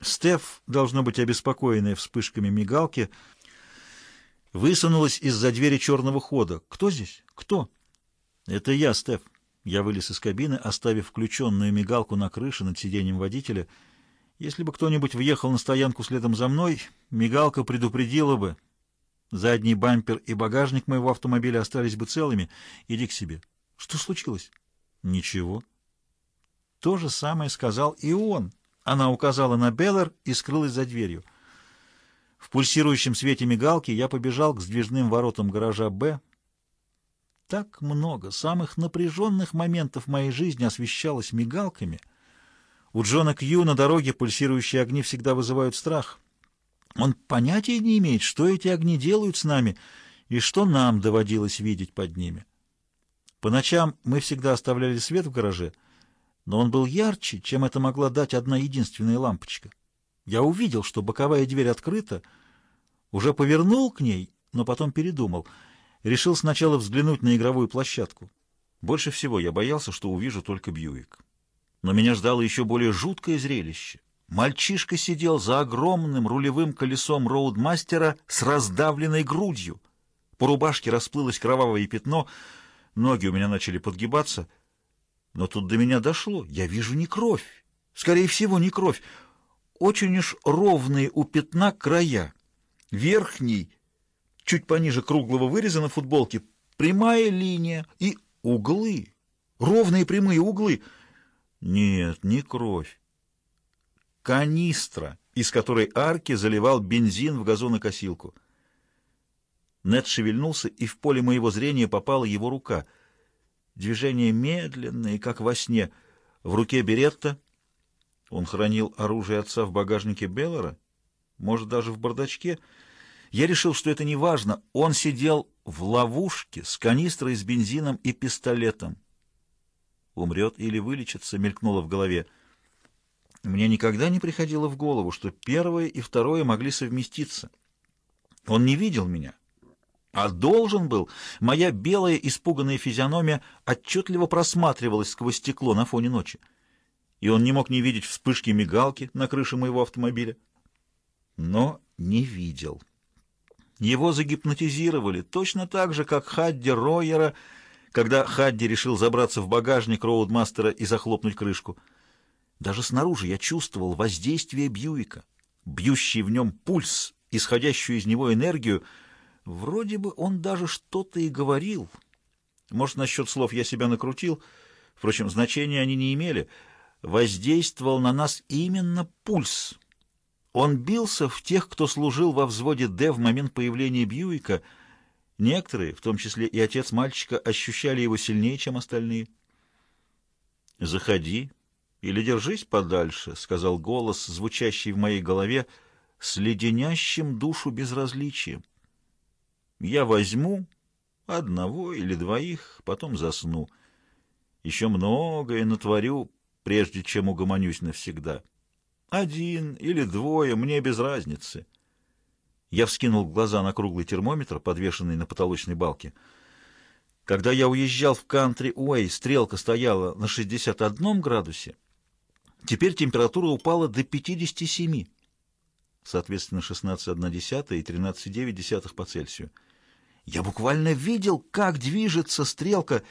Стеф, должно быть обеспокоенная вспышками мигалки, высунулась из-за двери черного хода. «Кто здесь? Кто?» «Это я, Стеф». Я вылез из кабины, оставив включенную мигалку на крыше над сиденьем водителя. Если бы кто-нибудь въехал на стоянку следом за мной, мигалка предупредила бы. Задний бампер и багажник моего автомобиля остались бы целыми. Иди к себе. Что случилось? Ничего. То же самое сказал и он. Она указала на Беллар и скрылась за дверью. В пульсирующем свете мигалки я побежал к сдвижным воротам гаража «Б». Так много самых напряженных моментов моей жизни освещалось мигалками. У Джона Кью на дороге пульсирующие огни всегда вызывают страх. Он понятия не имеет, что эти огни делают с нами и что нам доводилось видеть под ними. По ночам мы всегда оставляли свет в гараже — но он был ярче, чем это могла дать одна единственная лампочка. Я увидел, что боковая дверь открыта, уже повернул к ней, но потом передумал. Решил сначала взглянуть на игровую площадку. Больше всего я боялся, что увижу только Бьюик. Но меня ждало еще более жуткое зрелище. Мальчишка сидел за огромным рулевым колесом роудмастера с раздавленной грудью. По рубашке расплылось кровавое пятно, ноги у меня начали подгибаться — но тут до меня дошло. Я вижу не кровь. Скорее всего, не кровь. Очень уж ровные у пятна края. Верхний, чуть пониже круглого выреза на футболке, прямая линия и углы. Ровные прямые углы. Нет, не кровь. Канистра, из которой Арки заливал бензин в газонокосилку. Нед шевельнулся, и в поле моего зрения попала его рука — Движения медленные, как во сне. В руке беретта. Он хранил оружие отца в багажнике Беллара, может, даже в бардачке. Я решил, что это не важно. Он сидел в ловушке с канистрой с бензином и пистолетом. «Умрет или вылечится», — мелькнуло в голове. Мне никогда не приходило в голову, что первое и второе могли совместиться. Он не видел меня, а должен был, моя белая испуганная физиономия отчетливо просматривалась сквозь стекло на фоне ночи. И он не мог не видеть вспышки мигалки на крыше моего автомобиля. Но не видел. Его загипнотизировали точно так же, как Хадди Ройера, когда Хадди решил забраться в багажник Роудмастера и захлопнуть крышку. Даже снаружи я чувствовал воздействие Бьюика, бьющий в нем пульс, исходящую из него энергию — Вроде бы он даже что-то и говорил. Может, насчет слов я себя накрутил. Впрочем, значения они не имели. Воздействовал на нас именно пульс. Он бился в тех, кто служил во взводе «Д» в момент появления Бьюика. Некоторые, в том числе и отец мальчика, ощущали его сильнее, чем остальные. «Заходи или держись подальше», — сказал голос, звучащий в моей голове, с леденящим душу безразличием. Я возьму одного или двоих, потом засну. Еще многое натворю, прежде чем угомонюсь навсегда. Один или двое, мне без разницы. Я вскинул глаза на круглый термометр, подвешенный на потолочной балке. Когда я уезжал в Кантри-Уэй, стрелка стояла на 61 градусе. Теперь температура упала до 57, соответственно, 16,1 и 13,9 по Цельсию. Я буквально видел, как движется стрелка,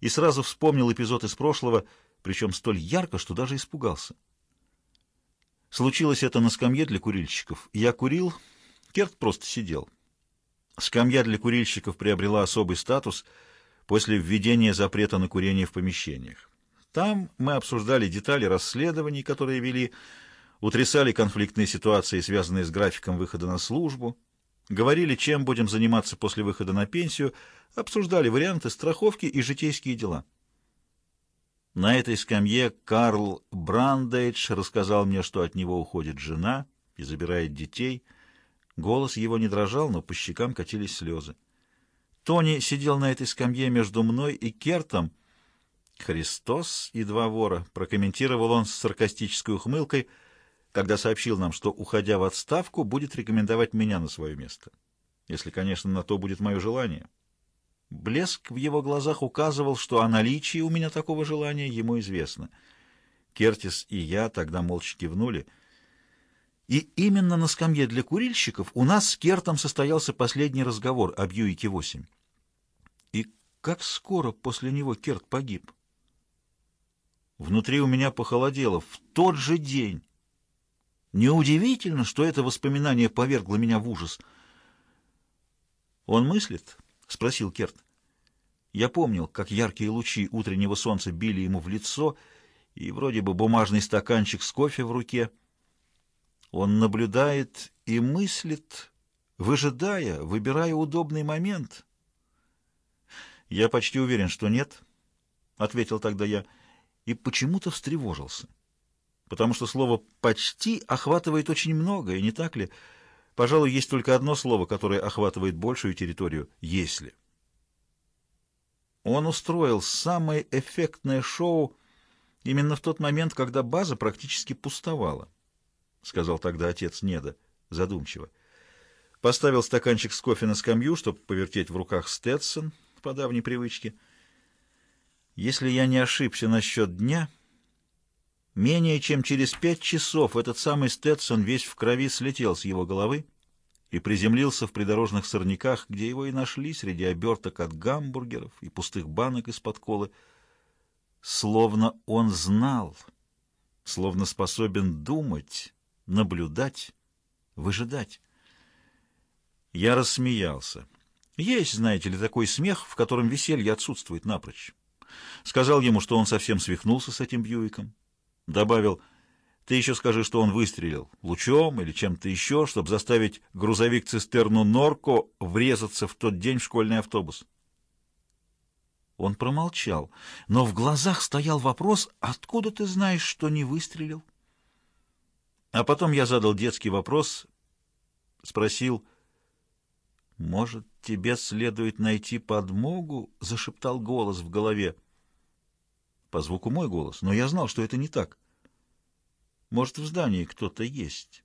и сразу вспомнил эпизод из прошлого, причем столь ярко, что даже испугался. Случилось это на скамье для курильщиков. Я курил, Керт просто сидел. Скамья для курильщиков приобрела особый статус после введения запрета на курение в помещениях. Там мы обсуждали детали расследований, которые вели, утрясали конфликтные ситуации, связанные с графиком выхода на службу, Говорили, чем будем заниматься после выхода на пенсию, обсуждали варианты страховки и житейские дела. На этой скамье Карл Брандейдж рассказал мне, что от него уходит жена и забирает детей. Голос его не дрожал, но по щекам катились слезы. Тони сидел на этой скамье между мной и Кертом. «Христос и два вора», — прокомментировал он с саркастической ухмылкой — когда сообщил нам, что, уходя в отставку, будет рекомендовать меня на свое место. Если, конечно, на то будет мое желание. Блеск в его глазах указывал, что о наличии у меня такого желания ему известно. Кертис и я тогда молча кивнули — И именно на скамье для курильщиков у нас с Кертом состоялся последний разговор о Бьюике-8. И как скоро после него Керт погиб? Внутри у меня похолодело в тот же день. Неудивительно, что это воспоминание повергло меня в ужас. «Он мыслит?» — спросил Керт. Я помнил, как яркие лучи утреннего солнца били ему в лицо, и вроде бы бумажный стаканчик с кофе в руке. Он наблюдает и мыслит, выжидая, выбирая удобный момент. «Я почти уверен, что нет», — ответил тогда я, и почему-то встревожился. Потому что слово «почти» охватывает очень многое, не так ли? Пожалуй, есть только одно слово, которое охватывает большую территорию — «если». Он устроил самое эффектное шоу именно в тот момент, когда база практически пустовала, — сказал тогда отец Неда, задумчиво. Поставил стаканчик с кофе на скамью, чтобы повертеть в руках Сtetson по давней привычке. Если я не ошибся насчет дня, менее чем через пять часов этот самый Сtetson весь в крови слетел с его головы, и приземлился в придорожных сорняках, где его и нашли среди оберток от гамбургеров и пустых банок из-под колы. Словно он знал, словно способен думать, наблюдать, выжидать. Я рассмеялся. Есть, знаете ли, такой смех, в котором веселье отсутствует напрочь. Сказал ему, что он совсем свихнулся с этим Бьюиком. Добавил — ты еще скажи, что он выстрелил лучом или чем-то еще, чтобы заставить грузовик-цистерну «Норко» врезаться в тот день в школьный автобус. Он промолчал, но в глазах стоял вопрос, откуда ты знаешь, что не выстрелил? А потом я задал детский вопрос, спросил, «Может, тебе следует найти подмогу?» — зашептал голос в голове. По звуку мой голос, но я знал, что это не так. Может, в здании кто-то есть.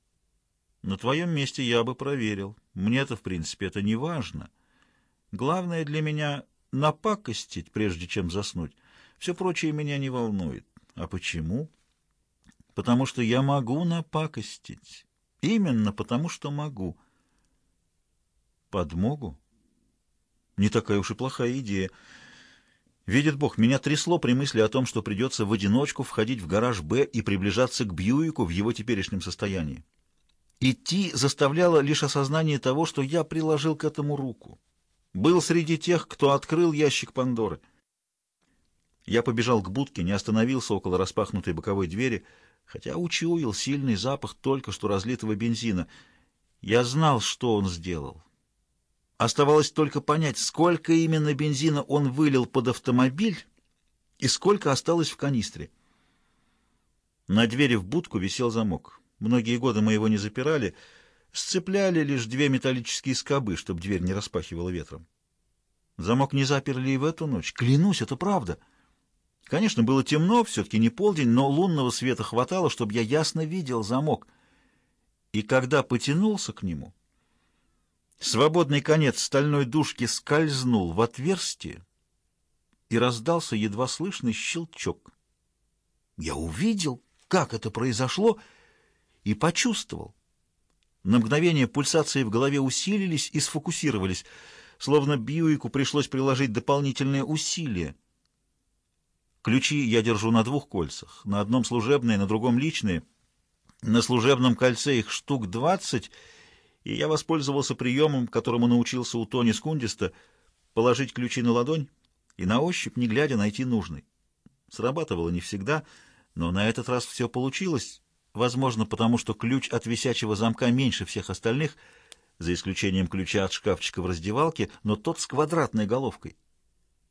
На твоем месте я бы проверил. Мне-то, в принципе, это не важно. Главное для меня — напакостить, прежде чем заснуть. Все прочее меня не волнует. А почему? Потому что я могу напакостить. Именно потому, что могу. Подмогу? Не такая уж и плохая идея. Видит Бог, меня трясло при мысли о том, что придется в одиночку входить в гараж «Б» и приближаться к Бьюику в его теперешнем состоянии. Идти заставляло лишь осознание того, что я приложил к этому руку. Был среди тех, кто открыл ящик Пандоры. Я побежал к будке, не остановился около распахнутой боковой двери, хотя учуял сильный запах только что разлитого бензина. Я знал, что он сделал. Оставалось только понять, сколько именно бензина он вылил под автомобиль и сколько осталось в канистре. На двери в будку висел замок. Многие годы мы его не запирали, сцепляли лишь две металлические скобы, чтобы дверь не распахивала ветром. Замок не заперли и в эту ночь. Клянусь, это правда. Конечно, было темно, все-таки не полдень, но лунного света хватало, чтобы я ясно видел замок. И когда потянулся к нему... Свободный конец стальной дужки скользнул в отверстие, и раздался едва слышный щелчок. Я увидел, как это произошло, и почувствовал. На мгновение пульсации в голове усилились и сфокусировались, словно Бьюику пришлось приложить дополнительные усилия. Ключи я держу на двух кольцах, на одном служебные, на другом личные. На служебном кольце их штук двадцать — и я воспользовался приемом, которому научился у Тони Скундиста, положить ключи на ладонь и на ощупь, не глядя, найти нужный. Срабатывало не всегда, но на этот раз все получилось, возможно, потому что ключ от висячего замка меньше всех остальных, за исключением ключа от шкафчика в раздевалке, но тот с квадратной головкой.